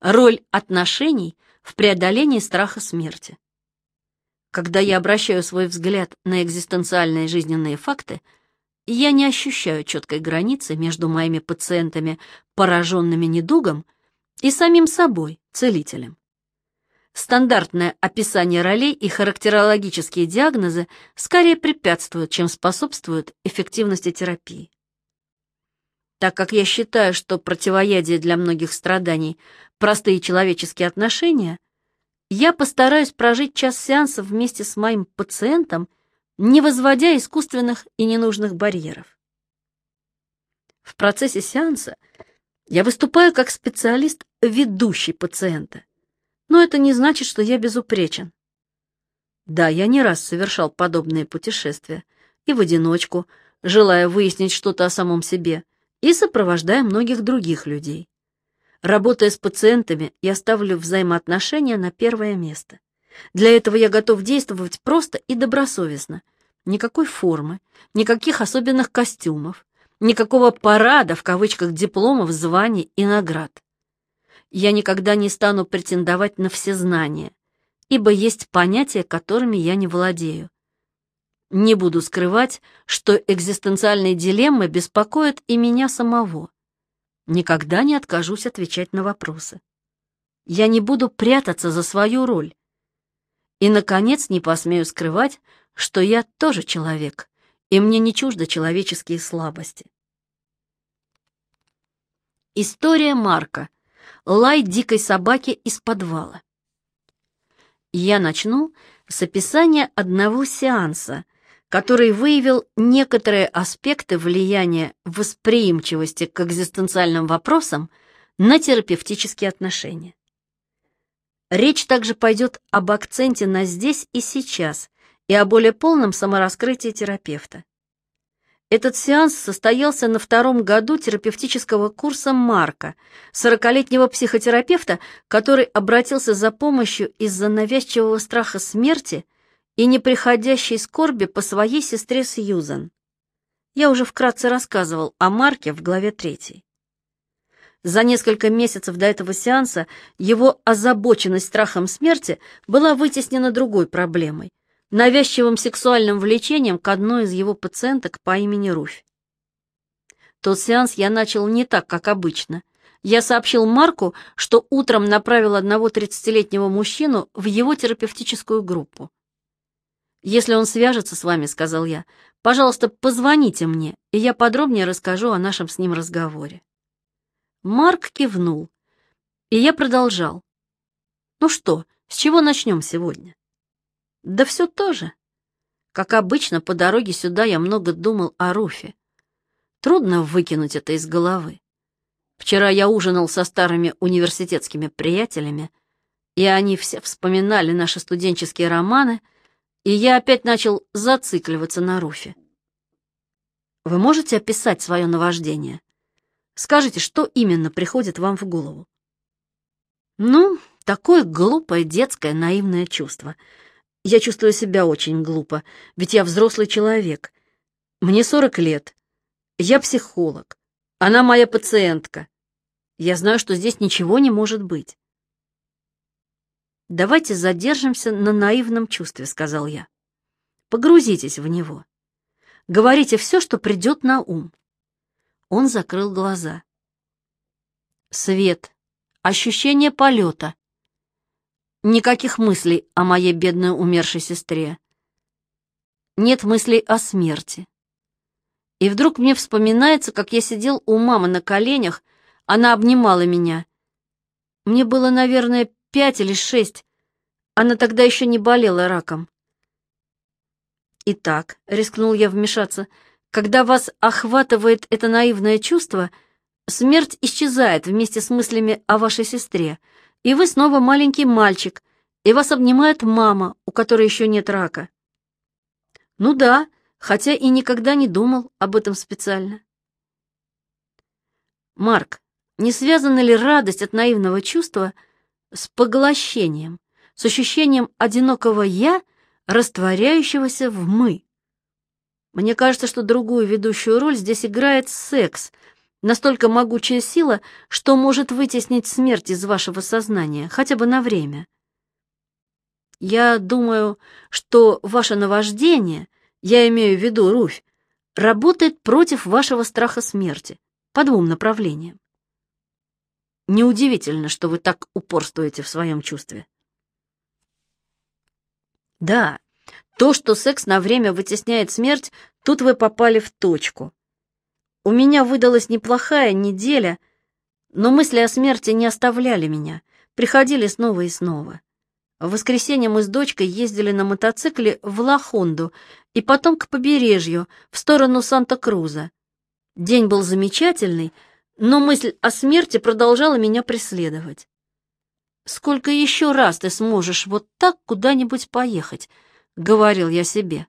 Роль отношений в преодолении страха смерти. Когда я обращаю свой взгляд на экзистенциальные жизненные факты, я не ощущаю четкой границы между моими пациентами, пораженными недугом, и самим собой, целителем. Стандартное описание ролей и характерологические диагнозы скорее препятствуют, чем способствуют эффективности терапии. Так как я считаю, что противоядие для многих страданий – простые человеческие отношения, я постараюсь прожить час сеанса вместе с моим пациентом, не возводя искусственных и ненужных барьеров. В процессе сеанса я выступаю как специалист, ведущий пациента, но это не значит, что я безупречен. Да, я не раз совершал подобные путешествия, и в одиночку, желая выяснить что-то о самом себе, и сопровождая многих других людей. Работая с пациентами, я ставлю взаимоотношения на первое место. Для этого я готов действовать просто и добросовестно. Никакой формы, никаких особенных костюмов, никакого парада в кавычках дипломов, званий и наград. Я никогда не стану претендовать на все знания, ибо есть понятия, которыми я не владею. Не буду скрывать, что экзистенциальные дилеммы беспокоят и меня самого. Никогда не откажусь отвечать на вопросы. Я не буду прятаться за свою роль. И, наконец, не посмею скрывать, что я тоже человек, и мне не чуждо человеческие слабости. История Марка. Лай дикой собаки из подвала. Я начну с описания одного сеанса, который выявил некоторые аспекты влияния восприимчивости к экзистенциальным вопросам на терапевтические отношения. Речь также пойдет об акценте на здесь и сейчас и о более полном самораскрытии терапевта. Этот сеанс состоялся на втором году терапевтического курса Марка, сорокалетнего психотерапевта, который обратился за помощью из-за навязчивого страха смерти – и неприходящей скорби по своей сестре Сьюзан. Я уже вкратце рассказывал о Марке в главе 3. За несколько месяцев до этого сеанса его озабоченность страхом смерти была вытеснена другой проблемой – навязчивым сексуальным влечением к одной из его пациенток по имени Руфь. Тот сеанс я начал не так, как обычно. Я сообщил Марку, что утром направил одного 30-летнего мужчину в его терапевтическую группу. «Если он свяжется с вами, — сказал я, — пожалуйста, позвоните мне, и я подробнее расскажу о нашем с ним разговоре». Марк кивнул, и я продолжал. «Ну что, с чего начнем сегодня?» «Да все то же. Как обычно, по дороге сюда я много думал о Руфе. Трудно выкинуть это из головы. Вчера я ужинал со старыми университетскими приятелями, и они все вспоминали наши студенческие романы — и я опять начал зацикливаться на Руфе. Вы можете описать свое наваждение? Скажите, что именно приходит вам в голову? Ну, такое глупое, детское, наивное чувство. Я чувствую себя очень глупо, ведь я взрослый человек. Мне 40 лет. Я психолог. Она моя пациентка. Я знаю, что здесь ничего не может быть. «Давайте задержимся на наивном чувстве», — сказал я. «Погрузитесь в него. Говорите все, что придет на ум». Он закрыл глаза. Свет, ощущение полета. Никаких мыслей о моей бедной умершей сестре. Нет мыслей о смерти. И вдруг мне вспоминается, как я сидел у мамы на коленях, она обнимала меня. Мне было, наверное, пять или шесть. Она тогда еще не болела раком. Итак, рискнул я вмешаться, когда вас охватывает это наивное чувство, смерть исчезает вместе с мыслями о вашей сестре, и вы снова маленький мальчик, и вас обнимает мама, у которой еще нет рака. Ну да, хотя и никогда не думал об этом специально. Марк, не связана ли радость от наивного чувства – с поглощением, с ощущением одинокого «я», растворяющегося в «мы». Мне кажется, что другую ведущую роль здесь играет секс, Настолько могучая сила, что может вытеснить смерть из вашего сознания, хотя бы на время. Я думаю, что ваше наваждение, я имею в виду Руфь, работает против вашего страха смерти по двум направлениям. Неудивительно, что вы так упорствуете в своем чувстве. Да, то, что секс на время вытесняет смерть, тут вы попали в точку. У меня выдалась неплохая неделя, но мысли о смерти не оставляли меня, приходили снова и снова. В воскресенье мы с дочкой ездили на мотоцикле в Лахонду и потом к побережью, в сторону Санта-Круза. День был замечательный, но мысль о смерти продолжала меня преследовать. «Сколько еще раз ты сможешь вот так куда-нибудь поехать?» — говорил я себе.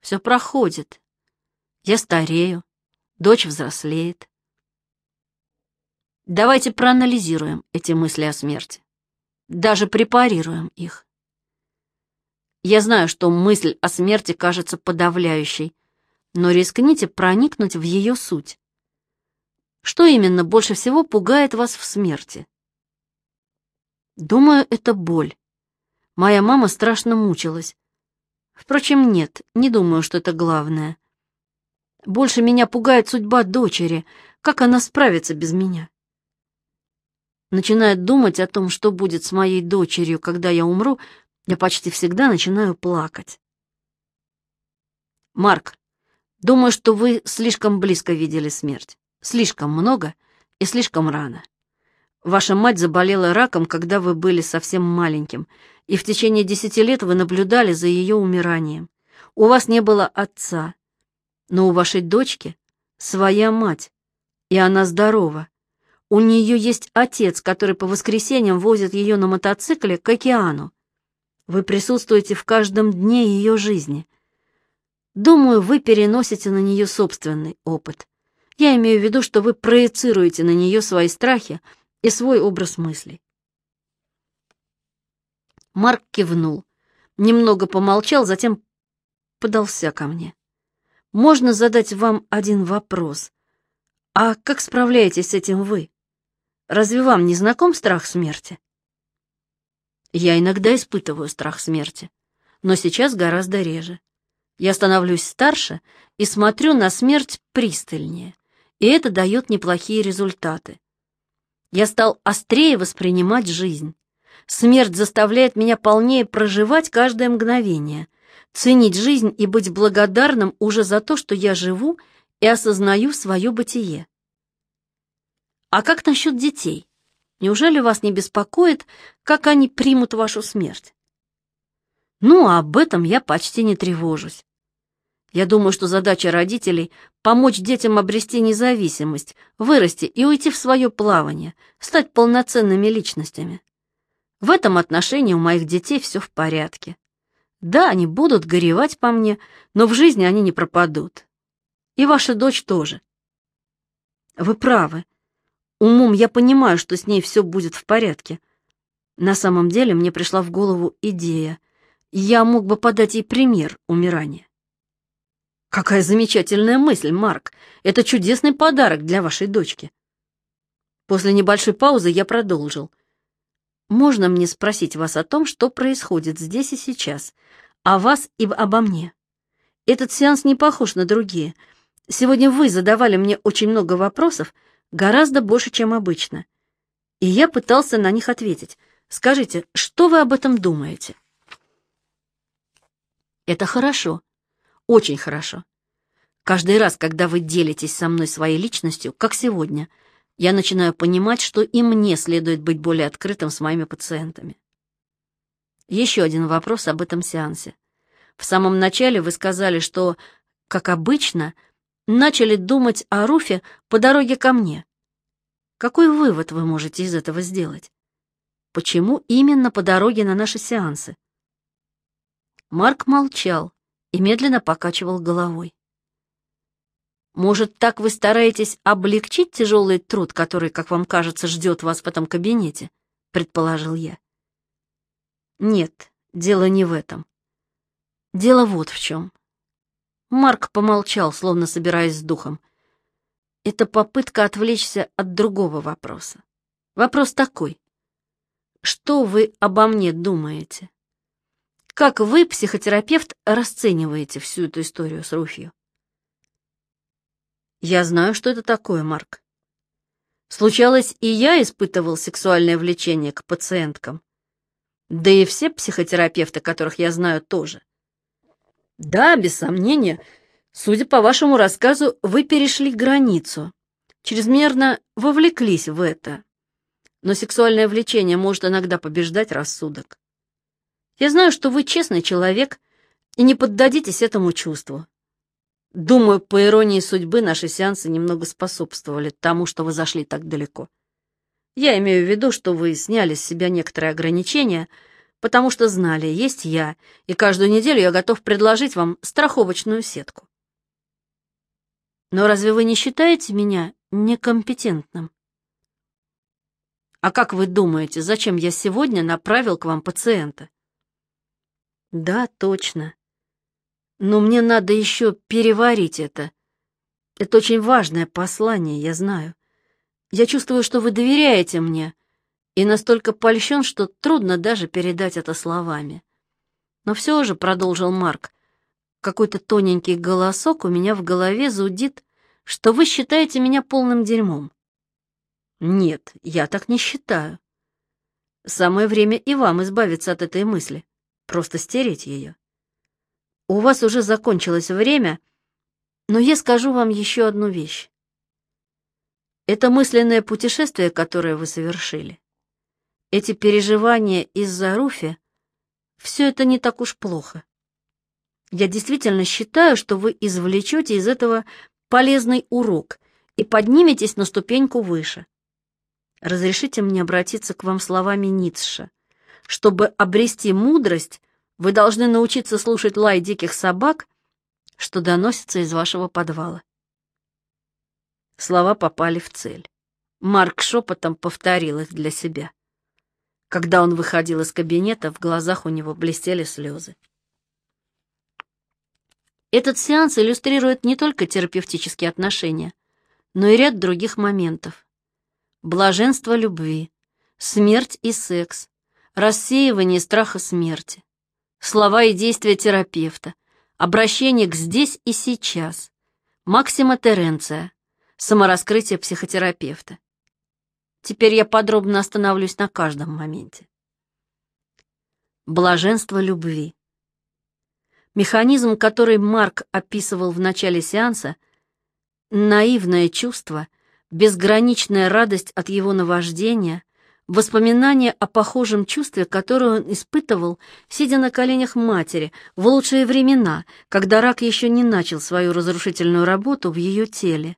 «Все проходит. Я старею, дочь взрослеет. Давайте проанализируем эти мысли о смерти. Даже препарируем их. Я знаю, что мысль о смерти кажется подавляющей, но рискните проникнуть в ее суть. Что именно больше всего пугает вас в смерти? Думаю, это боль. Моя мама страшно мучилась. Впрочем, нет, не думаю, что это главное. Больше меня пугает судьба дочери, как она справится без меня. Начинает думать о том, что будет с моей дочерью, когда я умру, я почти всегда начинаю плакать. Марк, думаю, что вы слишком близко видели смерть. Слишком много и слишком рано. Ваша мать заболела раком, когда вы были совсем маленьким, и в течение десяти лет вы наблюдали за ее умиранием. У вас не было отца, но у вашей дочки своя мать, и она здорова. У нее есть отец, который по воскресеньям возит ее на мотоцикле к океану. Вы присутствуете в каждом дне ее жизни. Думаю, вы переносите на нее собственный опыт. Я имею в виду, что вы проецируете на нее свои страхи и свой образ мыслей. Марк кивнул, немного помолчал, затем подался ко мне. «Можно задать вам один вопрос? А как справляетесь с этим вы? Разве вам не знаком страх смерти?» Я иногда испытываю страх смерти, но сейчас гораздо реже. Я становлюсь старше и смотрю на смерть пристальнее и это дает неплохие результаты. Я стал острее воспринимать жизнь. Смерть заставляет меня полнее проживать каждое мгновение, ценить жизнь и быть благодарным уже за то, что я живу и осознаю свое бытие. А как насчет детей? Неужели вас не беспокоит, как они примут вашу смерть? Ну, об этом я почти не тревожусь. Я думаю, что задача родителей — помочь детям обрести независимость, вырасти и уйти в свое плавание, стать полноценными личностями. В этом отношении у моих детей все в порядке. Да, они будут горевать по мне, но в жизни они не пропадут. И ваша дочь тоже. Вы правы. Умом я понимаю, что с ней все будет в порядке. На самом деле мне пришла в голову идея. Я мог бы подать ей пример умирания. Какая замечательная мысль, Марк. Это чудесный подарок для вашей дочки. После небольшой паузы я продолжил. Можно мне спросить вас о том, что происходит здесь и сейчас, о вас и обо мне? Этот сеанс не похож на другие. Сегодня вы задавали мне очень много вопросов, гораздо больше, чем обычно. И я пытался на них ответить. Скажите, что вы об этом думаете? Это хорошо. Очень хорошо. Каждый раз, когда вы делитесь со мной своей личностью, как сегодня, я начинаю понимать, что и мне следует быть более открытым с моими пациентами. Еще один вопрос об этом сеансе. В самом начале вы сказали, что, как обычно, начали думать о Руфе по дороге ко мне. Какой вывод вы можете из этого сделать? Почему именно по дороге на наши сеансы? Марк молчал, и медленно покачивал головой. «Может, так вы стараетесь облегчить тяжелый труд, который, как вам кажется, ждет вас в этом кабинете?» — предположил я. «Нет, дело не в этом. Дело вот в чем». Марк помолчал, словно собираясь с духом. это попытка отвлечься от другого вопроса. Вопрос такой. Что вы обо мне думаете? Как вы, психотерапевт, расцениваете всю эту историю с Руфью? Я знаю, что это такое, Марк. Случалось, и я испытывал сексуальное влечение к пациенткам. Да и все психотерапевты, которых я знаю, тоже. Да, без сомнения, судя по вашему рассказу, вы перешли границу, чрезмерно вовлеклись в это. Но сексуальное влечение может иногда побеждать рассудок. Я знаю, что вы честный человек и не поддадитесь этому чувству. Думаю, по иронии судьбы, наши сеансы немного способствовали тому, что вы зашли так далеко. Я имею в виду, что вы сняли с себя некоторые ограничения, потому что знали, есть я, и каждую неделю я готов предложить вам страховочную сетку. Но разве вы не считаете меня некомпетентным? А как вы думаете, зачем я сегодня направил к вам пациента? Да, точно. Но мне надо еще переварить это. Это очень важное послание, я знаю. Я чувствую, что вы доверяете мне, и настолько польщен, что трудно даже передать это словами. Но все же, — продолжил Марк, — какой-то тоненький голосок у меня в голове зудит, что вы считаете меня полным дерьмом. Нет, я так не считаю. Самое время и вам избавиться от этой мысли, просто стереть ее. У вас уже закончилось время, но я скажу вам еще одну вещь. Это мысленное путешествие, которое вы совершили, эти переживания из-за Руфи, все это не так уж плохо. Я действительно считаю, что вы извлечете из этого полезный урок и подниметесь на ступеньку выше. Разрешите мне обратиться к вам словами Ницше. Чтобы обрести мудрость, вы должны научиться слушать лай диких собак, что доносится из вашего подвала. Слова попали в цель. Марк шепотом повторил их для себя. Когда он выходил из кабинета, в глазах у него блестели слезы. Этот сеанс иллюстрирует не только терапевтические отношения, но и ряд других моментов. Блаженство любви, смерть и секс, рассеивание страха смерти, слова и действия терапевта, обращение к здесь и сейчас, Максима Теренция, самораскрытие психотерапевта. Теперь я подробно остановлюсь на каждом моменте. Блаженство любви. Механизм, который Марк описывал в начале сеанса, наивное чувство, безграничная радость от его наваждения, Воспоминания о похожем чувстве, которое он испытывал, сидя на коленях матери, в лучшие времена, когда рак еще не начал свою разрушительную работу в ее теле.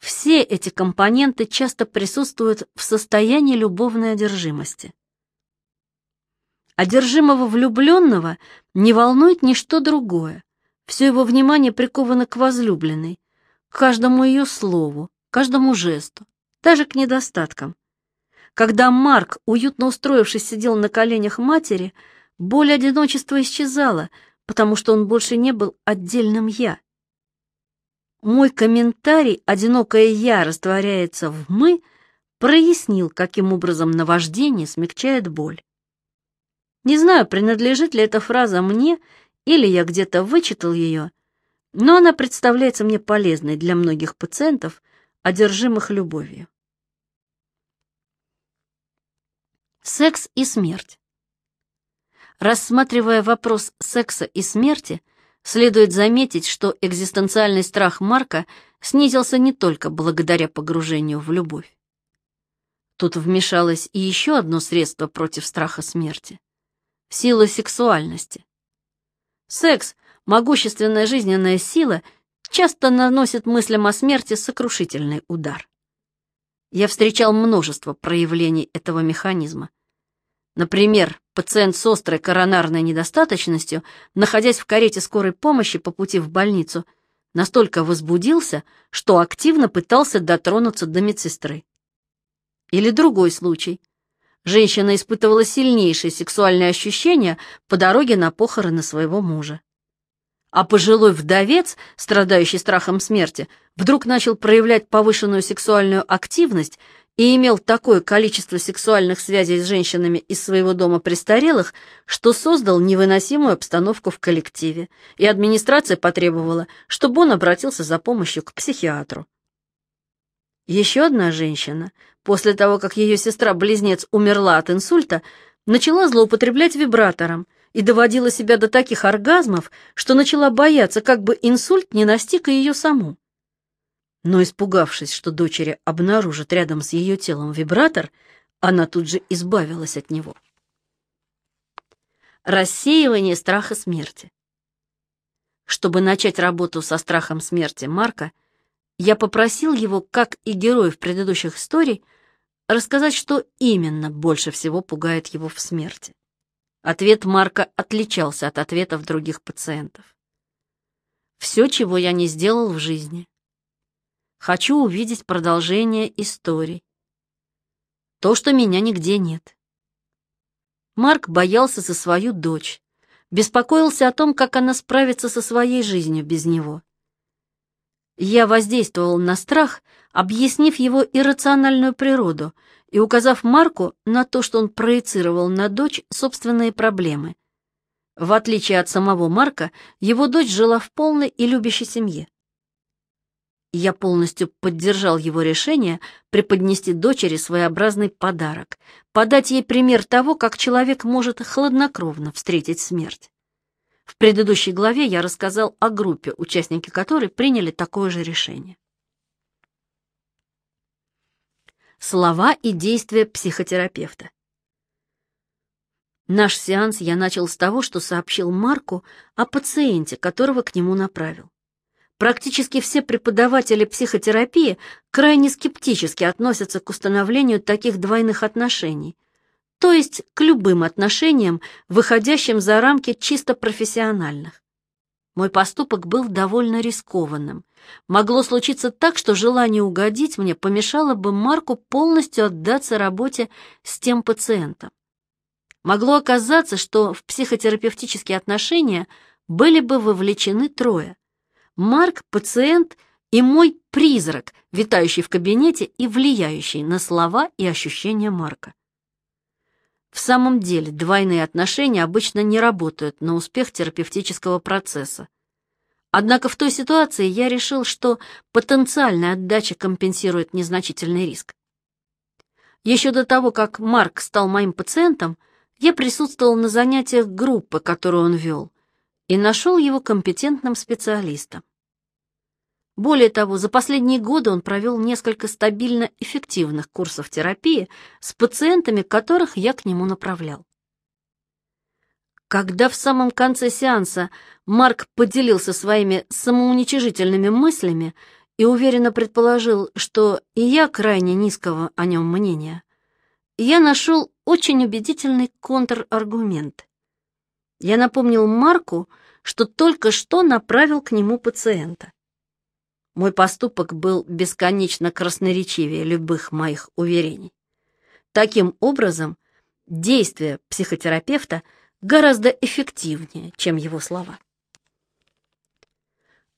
Все эти компоненты часто присутствуют в состоянии любовной одержимости. Одержимого влюбленного не волнует ничто другое. Все его внимание приковано к возлюбленной, к каждому ее слову, каждому жесту, даже к недостаткам. Когда Марк, уютно устроившись, сидел на коленях матери, боль одиночества исчезала, потому что он больше не был отдельным «я». Мой комментарий «одинокое я растворяется в «мы» прояснил, каким образом наваждение смягчает боль. Не знаю, принадлежит ли эта фраза мне, или я где-то вычитал ее, но она представляется мне полезной для многих пациентов, одержимых любовью. Секс и смерть. Рассматривая вопрос секса и смерти, следует заметить, что экзистенциальный страх Марка снизился не только благодаря погружению в любовь. Тут вмешалось и еще одно средство против страха смерти — сила сексуальности. Секс, могущественная жизненная сила, часто наносит мыслям о смерти сокрушительный удар. Я встречал множество проявлений этого механизма. Например, пациент с острой коронарной недостаточностью, находясь в карете скорой помощи по пути в больницу, настолько возбудился, что активно пытался дотронуться до медсестры. Или другой случай. Женщина испытывала сильнейшие сексуальные ощущения по дороге на похороны своего мужа. А пожилой вдовец, страдающий страхом смерти, вдруг начал проявлять повышенную сексуальную активность и имел такое количество сексуальных связей с женщинами из своего дома престарелых, что создал невыносимую обстановку в коллективе, и администрация потребовала, чтобы он обратился за помощью к психиатру. Еще одна женщина, после того, как ее сестра-близнец умерла от инсульта, начала злоупотреблять вибратором и доводила себя до таких оргазмов, что начала бояться, как бы инсульт не настиг и ее саму. Но испугавшись, что дочери обнаружат рядом с ее телом вибратор, она тут же избавилась от него. Рассеивание страха смерти. Чтобы начать работу со страхом смерти Марка, я попросил его, как и героев предыдущих историй, рассказать, что именно больше всего пугает его в смерти. Ответ Марка отличался от ответов других пациентов. Все, чего я не сделал в жизни. Хочу увидеть продолжение историй. То, что меня нигде нет. Марк боялся за свою дочь, беспокоился о том, как она справится со своей жизнью без него. Я воздействовал на страх, объяснив его иррациональную природу и указав Марку на то, что он проецировал на дочь собственные проблемы. В отличие от самого Марка, его дочь жила в полной и любящей семье. Я полностью поддержал его решение преподнести дочери своеобразный подарок, подать ей пример того, как человек может хладнокровно встретить смерть. В предыдущей главе я рассказал о группе, участники которой приняли такое же решение. Слова и действия психотерапевта. Наш сеанс я начал с того, что сообщил Марку о пациенте, которого к нему направил. Практически все преподаватели психотерапии крайне скептически относятся к установлению таких двойных отношений, то есть к любым отношениям, выходящим за рамки чисто профессиональных. Мой поступок был довольно рискованным. Могло случиться так, что желание угодить мне помешало бы Марку полностью отдаться работе с тем пациентом. Могло оказаться, что в психотерапевтические отношения были бы вовлечены трое. Марк — пациент и мой призрак, витающий в кабинете и влияющий на слова и ощущения Марка. В самом деле, двойные отношения обычно не работают на успех терапевтического процесса. Однако в той ситуации я решил, что потенциальная отдача компенсирует незначительный риск. Еще до того, как Марк стал моим пациентом, я присутствовал на занятиях группы, которую он вел и нашел его компетентным специалистом. Более того, за последние годы он провел несколько стабильно эффективных курсов терапии с пациентами, которых я к нему направлял. Когда в самом конце сеанса Марк поделился своими самоуничижительными мыслями и уверенно предположил, что и я крайне низкого о нем мнения, я нашел очень убедительный контраргумент. Я напомнил Марку, что только что направил к нему пациента. Мой поступок был бесконечно красноречивее любых моих уверений. Таким образом, действие психотерапевта гораздо эффективнее, чем его слова.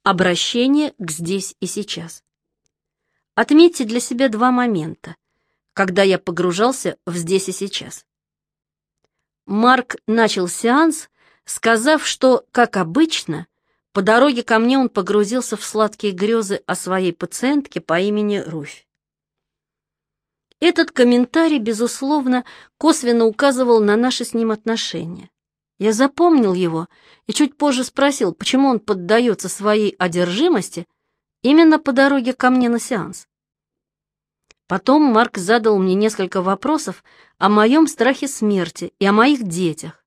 Обращение к здесь и сейчас. Отметьте для себя два момента, когда я погружался в здесь и сейчас. Марк начал сеанс сказав, что, как обычно, по дороге ко мне он погрузился в сладкие грезы о своей пациентке по имени Руфь. Этот комментарий, безусловно, косвенно указывал на наши с ним отношения. Я запомнил его и чуть позже спросил, почему он поддается своей одержимости именно по дороге ко мне на сеанс. Потом Марк задал мне несколько вопросов о моем страхе смерти и о моих детях,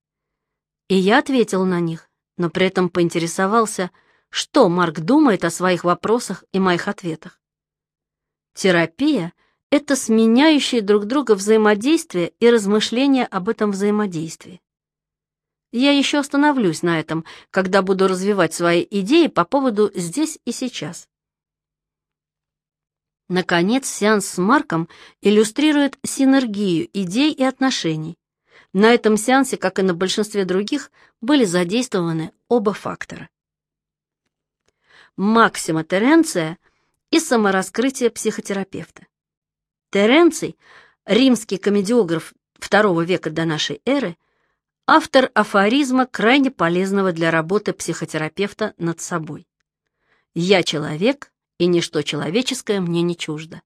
и я ответил на них, но при этом поинтересовался, что Марк думает о своих вопросах и моих ответах. Терапия — это сменяющие друг друга взаимодействие и размышления об этом взаимодействии. Я еще остановлюсь на этом, когда буду развивать свои идеи по поводу «здесь и сейчас». Наконец, сеанс с Марком иллюстрирует синергию идей и отношений, на этом сеансе, как и на большинстве других, были задействованы оба фактора. Максима Теренция и самораскрытие психотерапевта. Теренций, римский комедиограф II века до нашей эры, автор афоризма, крайне полезного для работы психотерапевта над собой. «Я человек, и ничто человеческое мне не чуждо».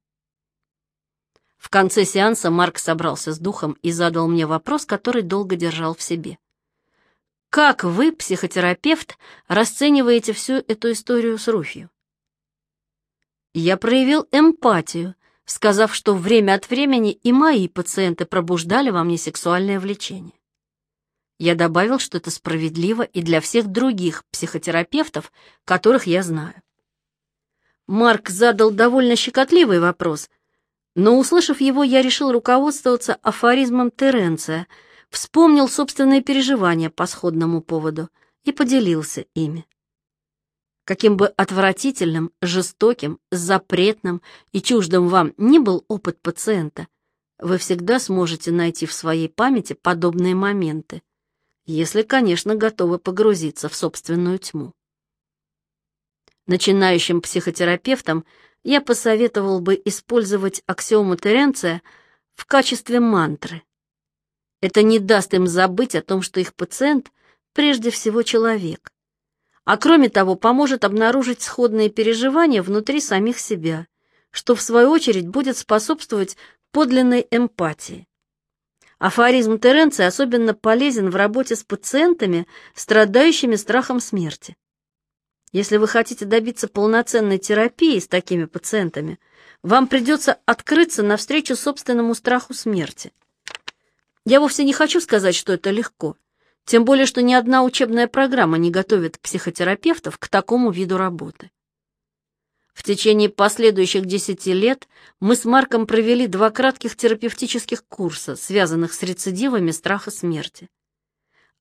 В конце сеанса Марк собрался с духом и задал мне вопрос, который долго держал в себе. Как вы, психотерапевт, расцениваете всю эту историю с Руфью? Я проявил эмпатию, сказав, что время от времени и мои пациенты пробуждали во мне сексуальное влечение. Я добавил, что это справедливо и для всех других психотерапевтов, которых я знаю. Марк задал довольно щекотливый вопрос, но, услышав его, я решил руководствоваться афоризмом Теренция — вспомнил собственные переживания по сходному поводу и поделился ими. Каким бы отвратительным, жестоким, запретным и чуждым вам ни был опыт пациента, вы всегда сможете найти в своей памяти подобные моменты, если, конечно, готовы погрузиться в собственную тьму. Начинающим психотерапевтам я посоветовал бы использовать аксиому Теренция в качестве мантры – это не даст им забыть о том, что их пациент прежде всего человек. А кроме того, поможет обнаружить сходные переживания внутри самих себя, что в свою очередь будет способствовать подлинной эмпатии. Афоризм Теренции особенно полезен в работе с пациентами, страдающими страхом смерти. Если вы хотите добиться полноценной терапии с такими пациентами, вам придется открыться навстречу собственному страху смерти. Я вовсе не хочу сказать, что это легко, тем более, что ни одна учебная программа не готовит психотерапевтов к такому виду работы. В течение последующих десяти лет мы с Марком провели два кратких терапевтических курса, связанных с рецидивами страха смерти.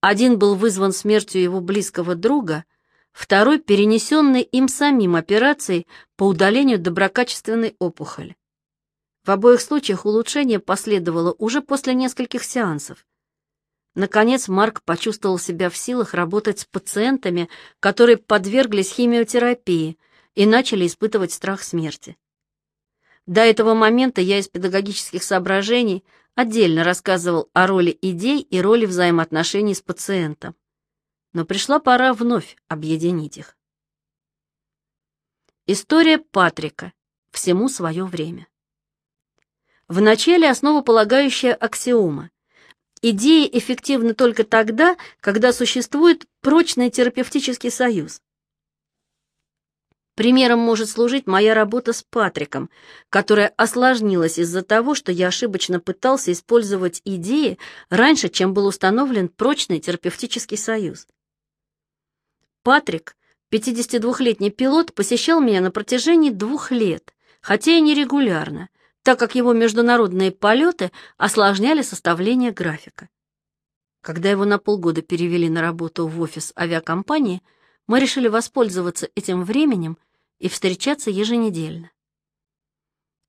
Один был вызван смертью его близкого друга, второй — перенесенный им самим операцией по удалению доброкачественной опухоли. В обоих случаях улучшение последовало уже после нескольких сеансов. Наконец Марк почувствовал себя в силах работать с пациентами, которые подверглись химиотерапии и начали испытывать страх смерти. До этого момента я из педагогических соображений отдельно рассказывал о роли идей и роли взаимоотношений с пациентом. Но пришла пора вновь объединить их. История Патрика. Всему свое время. Вначале основополагающая аксиома. Идея эффективна только тогда, когда существует прочный терапевтический союз. Примером может служить моя работа с Патриком, которая осложнилась из-за того, что я ошибочно пытался использовать идеи раньше, чем был установлен прочный терапевтический союз. Патрик, 52-летний пилот, посещал меня на протяжении двух лет, хотя и нерегулярно, так как его международные полеты осложняли составление графика. Когда его на полгода перевели на работу в офис авиакомпании, мы решили воспользоваться этим временем и встречаться еженедельно.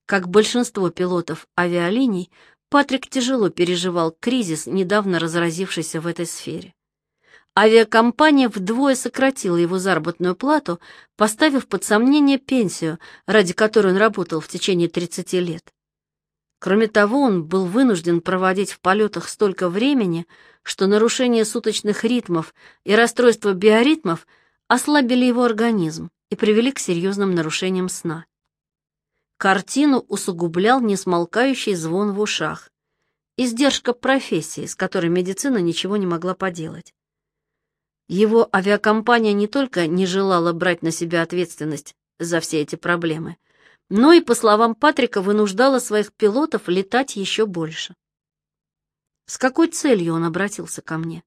Как большинство пилотов авиалиний, Патрик тяжело переживал кризис, недавно разразившийся в этой сфере. Авиакомпания вдвое сократила его заработную плату, поставив под сомнение пенсию, ради которой он работал в течение 30 лет. Кроме того, он был вынужден проводить в полетах столько времени, что нарушение суточных ритмов и расстройство биоритмов ослабили его организм и привели к серьезным нарушениям сна. Картину усугублял несмолкающий звон в ушах, издержка профессии, с которой медицина ничего не могла поделать. Его авиакомпания не только не желала брать на себя ответственность за все эти проблемы, но и, по словам Патрика, вынуждала своих пилотов летать еще больше. С какой целью он обратился ко мне?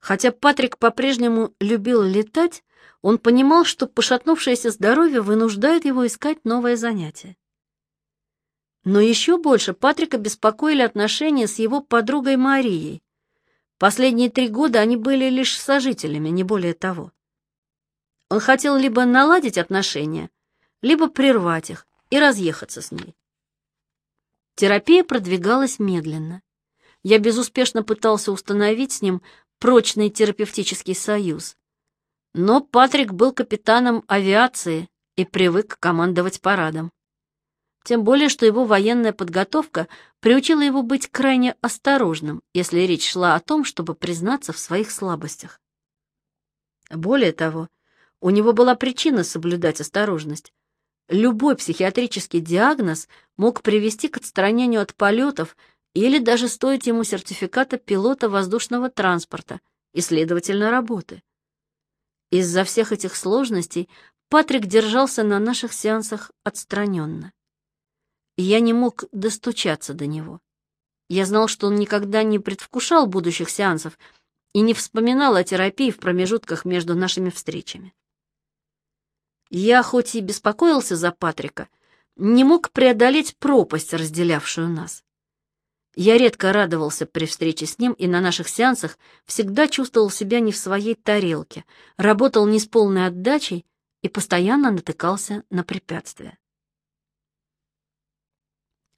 Хотя Патрик по-прежнему любил летать, он понимал, что пошатнувшееся здоровье вынуждает его искать новое занятие. Но еще больше Патрика беспокоили отношения с его подругой Марией, Последние три года они были лишь сожителями, не более того. Он хотел либо наладить отношения, либо прервать их и разъехаться с ней. Терапия продвигалась медленно. Я безуспешно пытался установить с ним прочный терапевтический союз. Но Патрик был капитаном авиации и привык командовать парадом. Тем более, что его военная подготовка приучила его быть крайне осторожным, если речь шла о том, чтобы признаться в своих слабостях. Более того, у него была причина соблюдать осторожность. Любой психиатрический диагноз мог привести к отстранению от полетов или даже стоить ему сертификата пилота воздушного транспорта и, следовательно, работы. Из-за всех этих сложностей Патрик держался на наших сеансах отстраненно. Я не мог достучаться до него. Я знал, что он никогда не предвкушал будущих сеансов и не вспоминал о терапии в промежутках между нашими встречами. Я, хоть и беспокоился за Патрика, не мог преодолеть пропасть, разделявшую нас. Я редко радовался при встрече с ним и на наших сеансах всегда чувствовал себя не в своей тарелке, работал не с полной отдачей и постоянно натыкался на препятствия.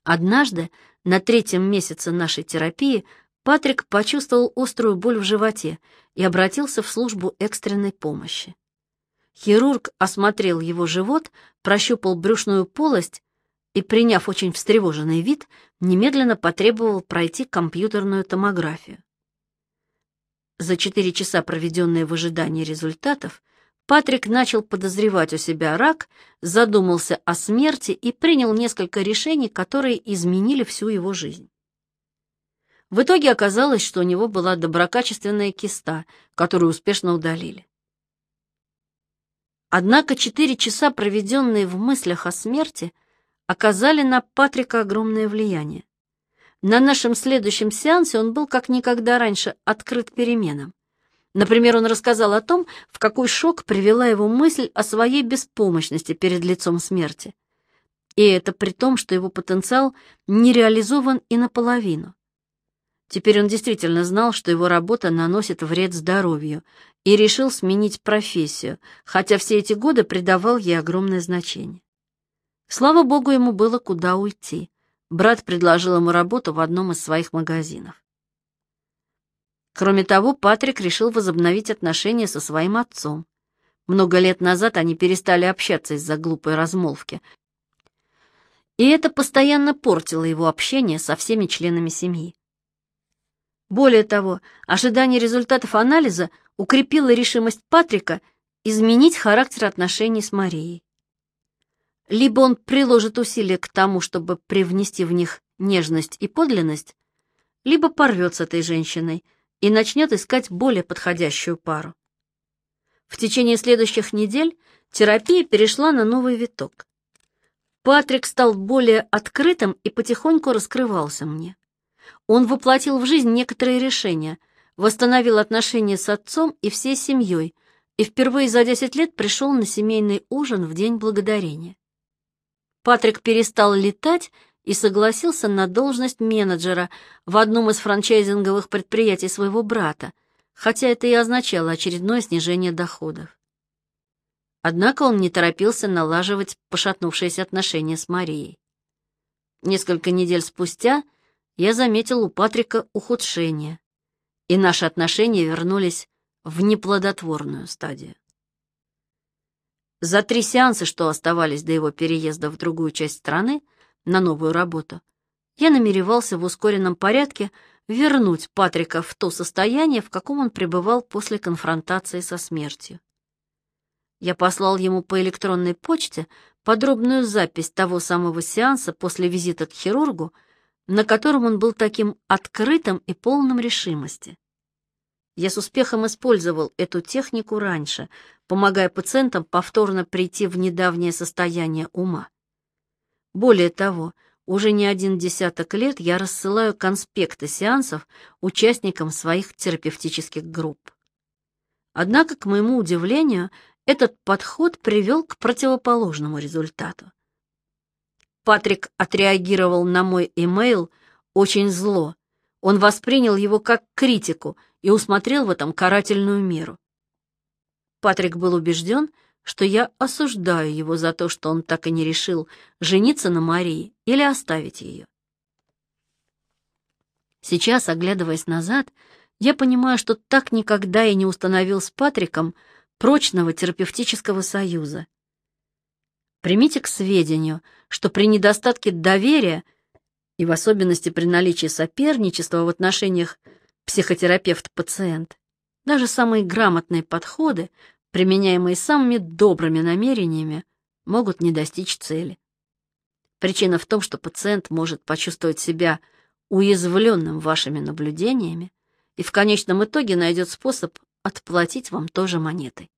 Однажды, на третьем месяце нашей терапии, Патрик почувствовал острую боль в животе и обратился в службу экстренной помощи. Хирург осмотрел его живот, прощупал брюшную полость и, приняв очень встревоженный вид, немедленно потребовал пройти компьютерную томографию. За четыре часа, проведенные в ожидании результатов, Патрик начал подозревать у себя рак, задумался о смерти и принял несколько решений, которые изменили всю его жизнь. В итоге оказалось, что у него была доброкачественная киста, которую успешно удалили. Однако четыре часа, проведенные в мыслях о смерти, оказали на Патрика огромное влияние. На нашем следующем сеансе он был как никогда раньше открыт переменам. Например, он рассказал о том, в какой шок привела его мысль о своей беспомощности перед лицом смерти. И это при том, что его потенциал не реализован и наполовину. Теперь он действительно знал, что его работа наносит вред здоровью, и решил сменить профессию, хотя все эти годы придавал ей огромное значение. Слава богу, ему было куда уйти. Брат предложил ему работу в одном из своих магазинов. Кроме того, Патрик решил возобновить отношения со своим отцом. Много лет назад они перестали общаться из-за глупой размолвки. И это постоянно портило его общение со всеми членами семьи. Более того, ожидание результатов анализа укрепило решимость Патрика изменить характер отношений с Марией. Либо он приложит усилия к тому, чтобы привнести в них нежность и подлинность, либо порвет с этой женщиной – и начнет искать более подходящую пару. В течение следующих недель терапия перешла на новый виток. Патрик стал более открытым и потихоньку раскрывался мне. Он воплотил в жизнь некоторые решения, восстановил отношения с отцом и всей семьей и впервые за 10 лет пришел на семейный ужин в День Благодарения. Патрик перестал летать и согласился на должность менеджера в одном из франчайзинговых предприятий своего брата, хотя это и означало очередное снижение доходов. Однако он не торопился налаживать пошатнувшиеся отношения с Марией. Несколько недель спустя я заметил у Патрика ухудшение, и наши отношения вернулись в неплодотворную стадию. За три сеанса, что оставались до его переезда в другую часть страны, на новую работу, я намеревался в ускоренном порядке вернуть Патрика в то состояние, в каком он пребывал после конфронтации со смертью. Я послал ему по электронной почте подробную запись того самого сеанса после визита к хирургу, на котором он был таким открытым и полным решимости. Я с успехом использовал эту технику раньше, помогая пациентам повторно прийти в недавнее состояние ума. Более того, уже не один десяток лет я рассылаю конспекты сеансов участникам своих терапевтических групп. Однако, к моему удивлению, этот подход привел к противоположному результату. Патрик отреагировал на мой имейл очень зло. Он воспринял его как критику и усмотрел в этом карательную меру. Патрик был убежден, что я осуждаю его за то, что он так и не решил, жениться на Марии или оставить ее. Сейчас, оглядываясь назад, я понимаю, что так никогда и не установил с Патриком прочного терапевтического союза. Примите к сведению, что при недостатке доверия и в особенности при наличии соперничества в отношениях психотерапевт-пациент, даже самые грамотные подходы, применяемые самыми добрыми намерениями, могут не достичь цели. Причина в том, что пациент может почувствовать себя уязвленным вашими наблюдениями и в конечном итоге найдет способ отплатить вам тоже монетой.